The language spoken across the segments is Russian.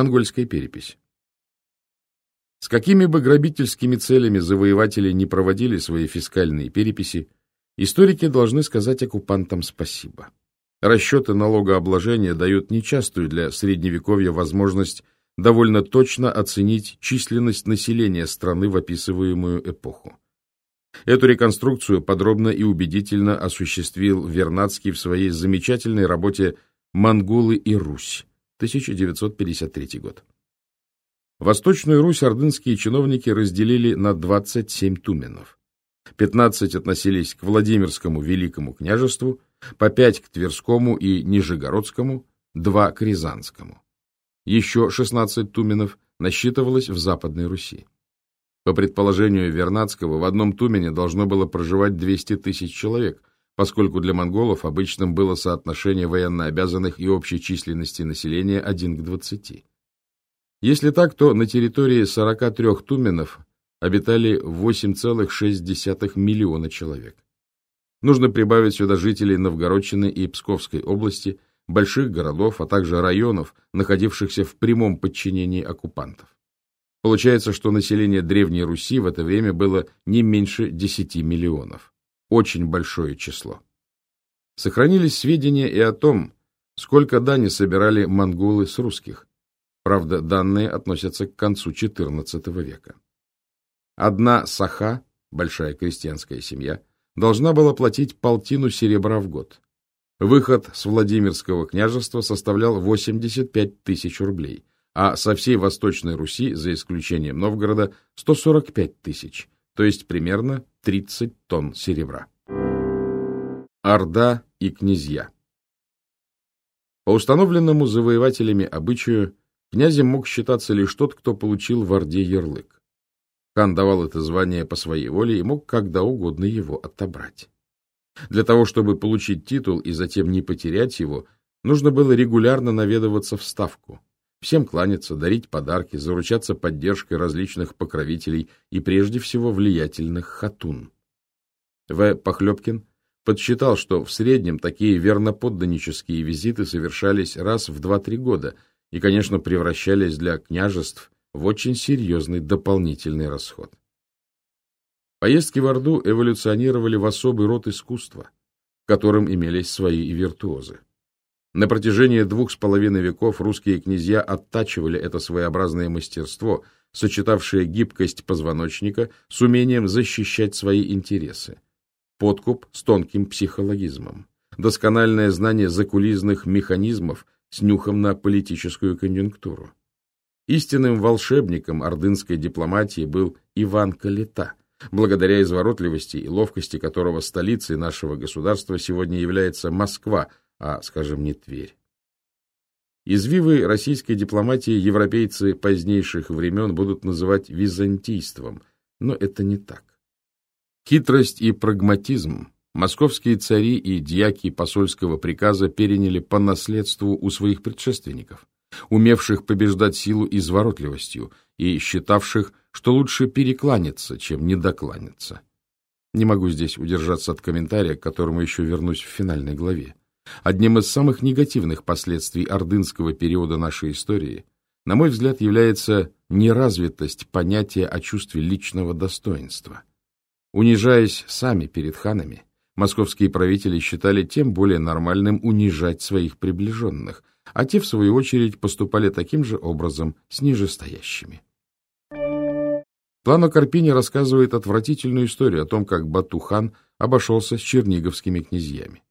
Монгольская перепись. С какими бы грабительскими целями завоеватели не проводили свои фискальные переписи, историки должны сказать оккупантам спасибо. Расчеты налогообложения дают нечастую для Средневековья возможность довольно точно оценить численность населения страны в описываемую эпоху. Эту реконструкцию подробно и убедительно осуществил Вернадский в своей замечательной работе «Монголы и Русь» 1953 год. Восточную Русь ордынские чиновники разделили на 27 туменов. 15 относились к Владимирскому Великому княжеству, по 5 к Тверскому и Нижегородскому, 2 к Рязанскому. Еще 16 туменов насчитывалось в Западной Руси. По предположению Вернадского, в одном тумене должно было проживать 200 тысяч человек, поскольку для монголов обычным было соотношение военнообязанных и общей численности населения 1 к 20. Если так, то на территории 43 туменов обитали 8,6 миллиона человек. Нужно прибавить сюда жителей Новгородчины и Псковской области, больших городов, а также районов, находившихся в прямом подчинении оккупантов. Получается, что население Древней Руси в это время было не меньше 10 миллионов. Очень большое число. Сохранились сведения и о том, сколько дани собирали монголы с русских. Правда, данные относятся к концу XIV века. Одна саха, большая крестьянская семья, должна была платить полтину серебра в год. Выход с Владимирского княжества составлял 85 тысяч рублей, а со всей Восточной Руси, за исключением Новгорода, 145 тысяч, то есть примерно 30 тонн серебра. Орда и князья По установленному завоевателями обычаю, Князем мог считаться лишь тот, кто получил в Орде ярлык. Хан давал это звание по своей воле и мог когда угодно его отобрать. Для того, чтобы получить титул и затем не потерять его, нужно было регулярно наведываться в Ставку, всем кланяться, дарить подарки, заручаться поддержкой различных покровителей и прежде всего влиятельных хатун. В. Похлебкин подсчитал, что в среднем такие верноподданнические визиты совершались раз в 2-3 года – и, конечно, превращались для княжеств в очень серьезный дополнительный расход. Поездки в Орду эволюционировали в особый род искусства, в котором имелись свои виртуозы. На протяжении двух с половиной веков русские князья оттачивали это своеобразное мастерство, сочетавшее гибкость позвоночника с умением защищать свои интересы, подкуп с тонким психологизмом, доскональное знание закулисных механизмов с нюхом на политическую конъюнктуру. Истинным волшебником ордынской дипломатии был Иван Калита, благодаря изворотливости и ловкости которого столицей нашего государства сегодня является Москва, а, скажем, не Тверь. Извивы российской дипломатии европейцы позднейших времен будут называть византийством, но это не так. Хитрость и прагматизм Московские цари и дьяки посольского приказа переняли по наследству у своих предшественников, умевших побеждать силу изворотливостью и считавших, что лучше перекланяться, чем недокланяться. Не могу здесь удержаться от комментария, к которому еще вернусь в финальной главе. Одним из самых негативных последствий ордынского периода нашей истории, на мой взгляд, является неразвитость понятия о чувстве личного достоинства. Унижаясь сами перед ханами, Московские правители считали тем более нормальным унижать своих приближенных, а те, в свою очередь, поступали таким же образом с нижестоящими. План о Карпине рассказывает отвратительную историю о том, как Батухан обошелся с черниговскими князьями.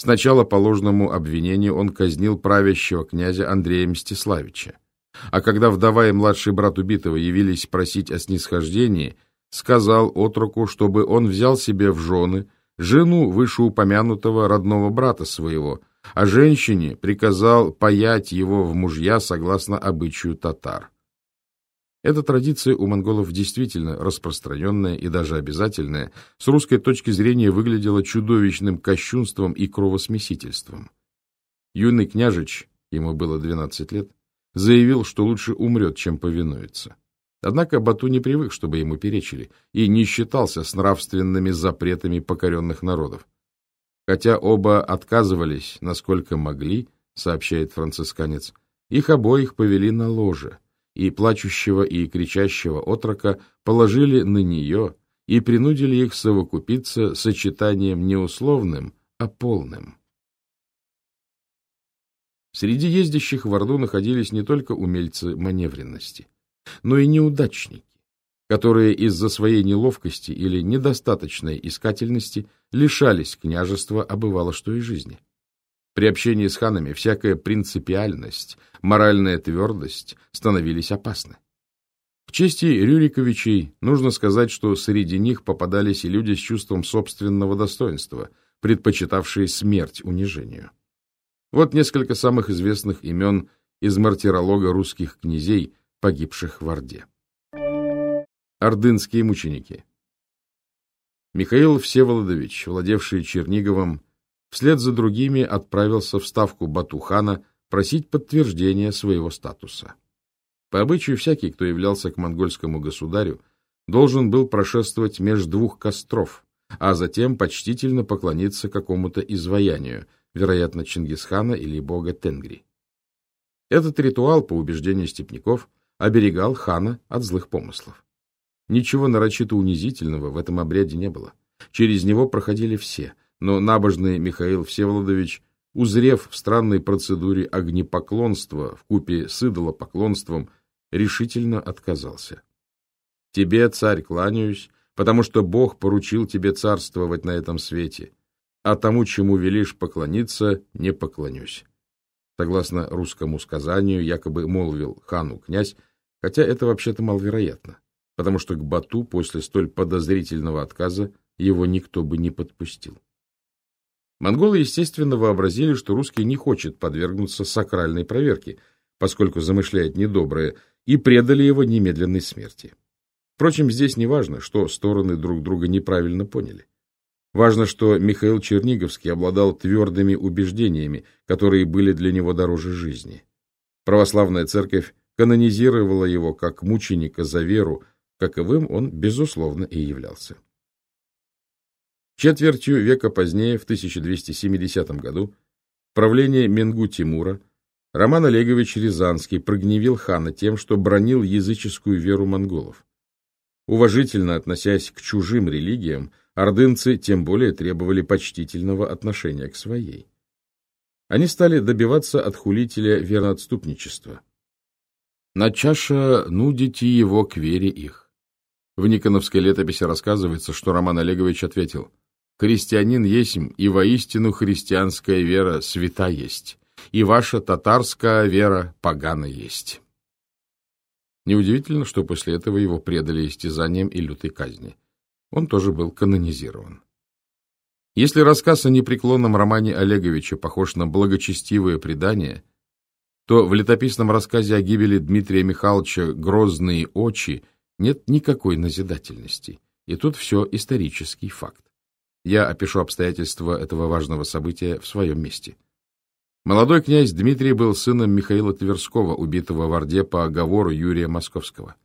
Сначала по ложному обвинению он казнил правящего князя Андрея Мстиславича, а когда вдова и младший брат убитого явились просить о снисхождении, сказал отроку, чтобы он взял себе в жены жену вышеупомянутого родного брата своего, а женщине приказал паять его в мужья согласно обычаю татар. Эта традиция у монголов действительно распространенная и даже обязательная, с русской точки зрения выглядела чудовищным кощунством и кровосмесительством. Юный княжич, ему было 12 лет, заявил, что лучше умрет, чем повинуется. Однако Бату не привык, чтобы ему перечили, и не считался с нравственными запретами покоренных народов. Хотя оба отказывались, насколько могли, сообщает францисканец, их обоих повели на ложе, и плачущего и кричащего отрока положили на нее и принудили их совокупиться сочетанием не условным, а полным. Среди ездящих в Орду находились не только умельцы маневренности, но и неудачники, которые из-за своей неловкости или недостаточной искательности лишались княжества, а бывало что и жизни. При общении с ханами всякая принципиальность, моральная твердость становились опасны. В чести Рюриковичей нужно сказать, что среди них попадались и люди с чувством собственного достоинства, предпочитавшие смерть унижению. Вот несколько самых известных имен из мартиролога русских князей, погибших в Орде. Ордынские мученики. Михаил Всеволодович, владевший Черниговым, вслед за другими отправился в ставку Батухана просить подтверждения своего статуса. По обычаю, всякий, кто являлся к монгольскому государю, должен был прошествовать меж двух костров, а затем почтительно поклониться какому-то изваянию, вероятно, Чингисхана или бога Тенгри. Этот ритуал, по убеждению степняков, оберегал хана от злых помыслов. Ничего нарочито унизительного в этом обряде не было. Через него проходили все, но набожный Михаил Всеволодович, узрев в странной процедуре огнепоклонства в купе с идолопоклонством, решительно отказался. «Тебе, царь, кланяюсь, потому что Бог поручил тебе царствовать на этом свете, а тому, чему велишь поклониться, не поклонюсь». Согласно русскому сказанию, якобы молвил хану князь, хотя это вообще-то маловероятно потому что к Бату после столь подозрительного отказа его никто бы не подпустил. Монголы, естественно, вообразили, что русский не хочет подвергнуться сакральной проверке, поскольку замышляет недоброе, и предали его немедленной смерти. Впрочем, здесь не важно, что стороны друг друга неправильно поняли. Важно, что Михаил Черниговский обладал твердыми убеждениями, которые были для него дороже жизни. Православная церковь канонизировала его как мученика за веру, каковым он, безусловно, и являлся. Четвертью века позднее, в 1270 году, в правлении Менгу Тимура, Роман Олегович Рязанский прогневил хана тем, что бронил языческую веру монголов. Уважительно относясь к чужим религиям, ордынцы тем более требовали почтительного отношения к своей. Они стали добиваться от хулителя вероотступничества. На чаша нудите его к вере их. В Никоновской летописи рассказывается, что Роман Олегович ответил, «Христианин есмь, и воистину христианская вера свята есть, и ваша татарская вера погана есть». Неудивительно, что после этого его предали истязаниям и лютой казни. Он тоже был канонизирован. Если рассказ о непреклонном романе Олеговича похож на благочестивое предание, то в летописном рассказе о гибели Дмитрия Михайловича «Грозные очи» нет никакой назидательности. И тут все исторический факт. Я опишу обстоятельства этого важного события в своем месте. Молодой князь Дмитрий был сыном Михаила Тверского, убитого в Орде по оговору Юрия Московского.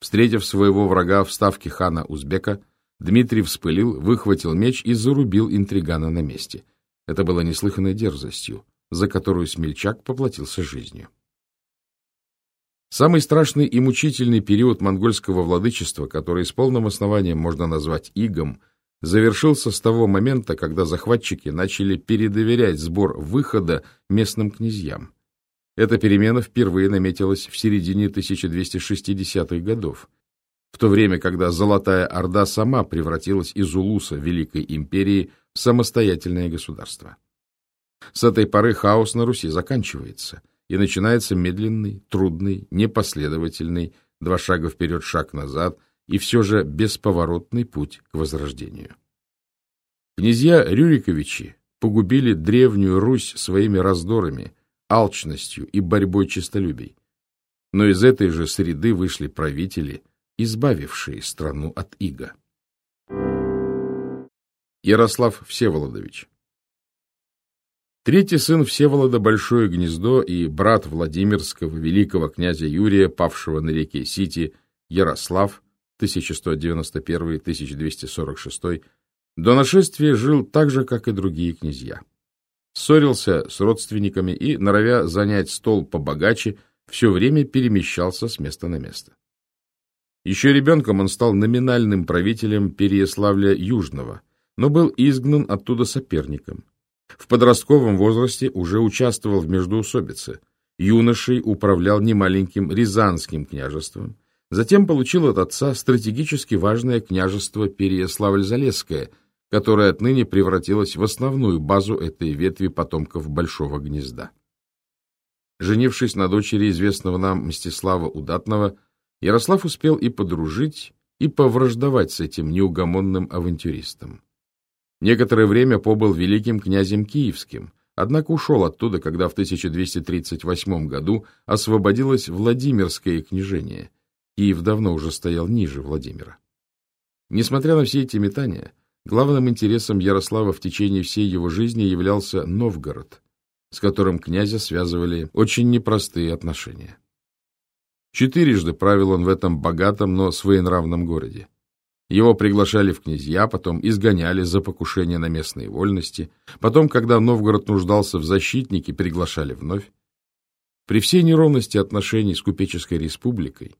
Встретив своего врага в ставке хана Узбека, Дмитрий вспылил, выхватил меч и зарубил интригана на месте. Это было неслыханной дерзостью, за которую смельчак поплатился жизнью. Самый страшный и мучительный период монгольского владычества, который с полным основанием можно назвать игом, завершился с того момента, когда захватчики начали передоверять сбор выхода местным князьям. Эта перемена впервые наметилась в середине 1260-х годов, в то время, когда Золотая Орда сама превратилась из улуса Великой Империи в самостоятельное государство. С этой поры хаос на Руси заканчивается – и начинается медленный, трудный, непоследовательный, два шага вперед, шаг назад, и все же бесповоротный путь к возрождению. Князья Рюриковичи погубили древнюю Русь своими раздорами, алчностью и борьбой честолюбий. Но из этой же среды вышли правители, избавившие страну от ига. Ярослав Всеволодович Третий сын Всеволода Большое Гнездо и брат Владимирского великого князя Юрия, павшего на реке Сити, Ярослав, 1191-1246, до нашествия жил так же, как и другие князья. ссорился с родственниками и, норовя занять стол побогаче, все время перемещался с места на место. Еще ребенком он стал номинальным правителем Переяславля Южного, но был изгнан оттуда соперником. В подростковом возрасте уже участвовал в междоусобице. Юношей управлял немаленьким Рязанским княжеством. Затем получил от отца стратегически важное княжество Переяславль-Залесское, которое отныне превратилось в основную базу этой ветви потомков Большого гнезда. Женившись на дочери известного нам Мстислава Удатного, Ярослав успел и подружить, и повраждовать с этим неугомонным авантюристом. Некоторое время побыл великим князем Киевским, однако ушел оттуда, когда в 1238 году освободилось Владимирское княжение. Киев давно уже стоял ниже Владимира. Несмотря на все эти метания, главным интересом Ярослава в течение всей его жизни являлся Новгород, с которым князя связывали очень непростые отношения. Четырежды правил он в этом богатом, но своенравном городе. Его приглашали в князья, потом изгоняли за покушение на местные вольности, потом, когда Новгород нуждался в защитнике, приглашали вновь. При всей неровности отношений с купеческой республикой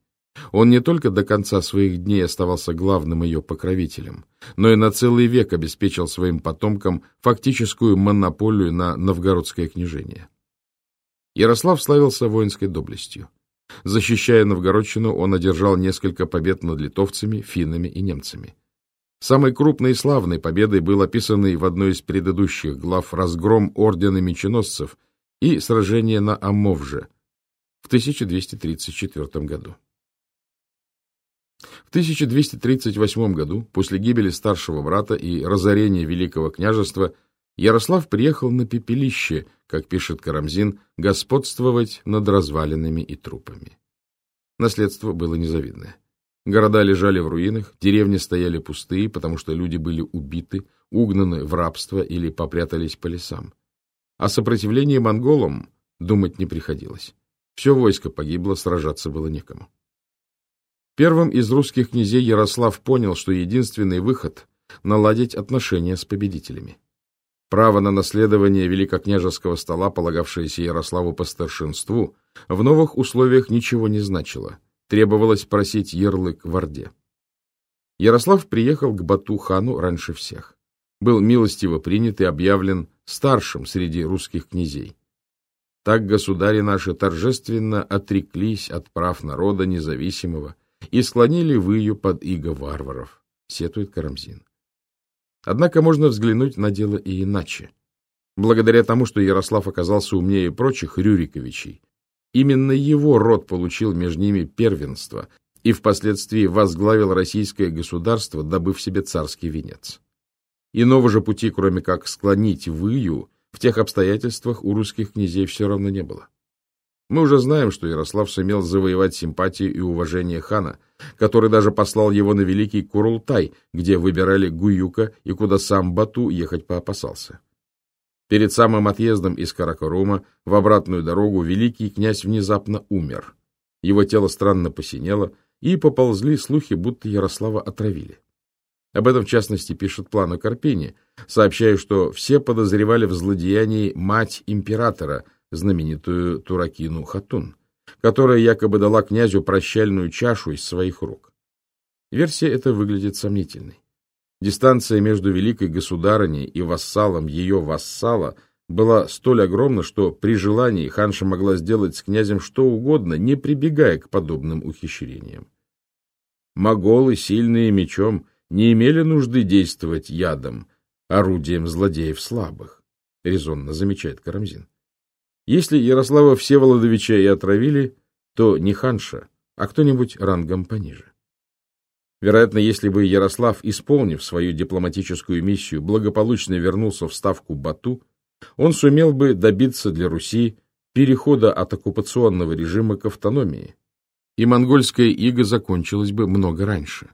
он не только до конца своих дней оставался главным ее покровителем, но и на целый век обеспечил своим потомкам фактическую монополию на новгородское княжение. Ярослав славился воинской доблестью. Защищая Новгородчину, он одержал несколько побед над литовцами, финнами и немцами. Самой крупной и славной победой был описанный в одной из предыдущих глав разгром ордена меченосцев и сражение на Амовже в 1234 году. В 1238 году, после гибели старшего брата и разорения Великого княжества, Ярослав приехал на пепелище, как пишет Карамзин, господствовать над развалинами и трупами. Наследство было незавидное. Города лежали в руинах, деревни стояли пустые, потому что люди были убиты, угнаны в рабство или попрятались по лесам. О сопротивлении монголам думать не приходилось. Все войско погибло, сражаться было некому. Первым из русских князей Ярослав понял, что единственный выход — наладить отношения с победителями. Право на наследование великокняжеского стола, полагавшееся Ярославу по старшинству, в новых условиях ничего не значило. Требовалось просить ярлык в Орде. Ярослав приехал к Бату-хану раньше всех. Был милостиво принят и объявлен старшим среди русских князей. Так государи наши торжественно отреклись от прав народа независимого и склонили выю под иго варваров, сетует Карамзин. Однако можно взглянуть на дело и иначе. Благодаря тому, что Ярослав оказался умнее прочих Рюриковичей, именно его род получил между ними первенство и впоследствии возглавил российское государство, добыв себе царский венец. Иного же пути, кроме как склонить выю, в тех обстоятельствах у русских князей все равно не было. Мы уже знаем, что Ярослав сумел завоевать симпатию и уважение хана, который даже послал его на Великий Курултай, где выбирали Гуюка и куда сам Бату ехать поопасался. Перед самым отъездом из Каракарума в обратную дорогу великий князь внезапно умер. Его тело странно посинело, и поползли слухи, будто Ярослава отравили. Об этом, в частности, пишет план о Карпине, сообщая, что все подозревали в злодеянии мать императора – знаменитую Туракину Хатун, которая якобы дала князю прощальную чашу из своих рук. Версия эта выглядит сомнительной. Дистанция между великой государыней и вассалом ее вассала была столь огромна, что при желании ханша могла сделать с князем что угодно, не прибегая к подобным ухищрениям. Моголы, сильные мечом, не имели нужды действовать ядом, орудием злодеев слабых, резонно замечает Карамзин. Если Ярослава Всеволодовича и отравили, то не ханша, а кто-нибудь рангом пониже. Вероятно, если бы Ярослав, исполнив свою дипломатическую миссию, благополучно вернулся в ставку Бату, он сумел бы добиться для Руси перехода от оккупационного режима к автономии, и монгольская ига закончилась бы много раньше.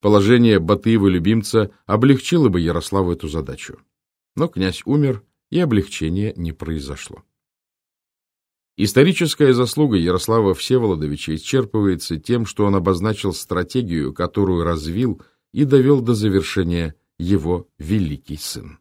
Положение Батыева-любимца облегчило бы Ярославу эту задачу. Но князь умер, и облегчения не произошло. Историческая заслуга Ярослава Всеволодовича исчерпывается тем, что он обозначил стратегию, которую развил и довел до завершения его великий сын.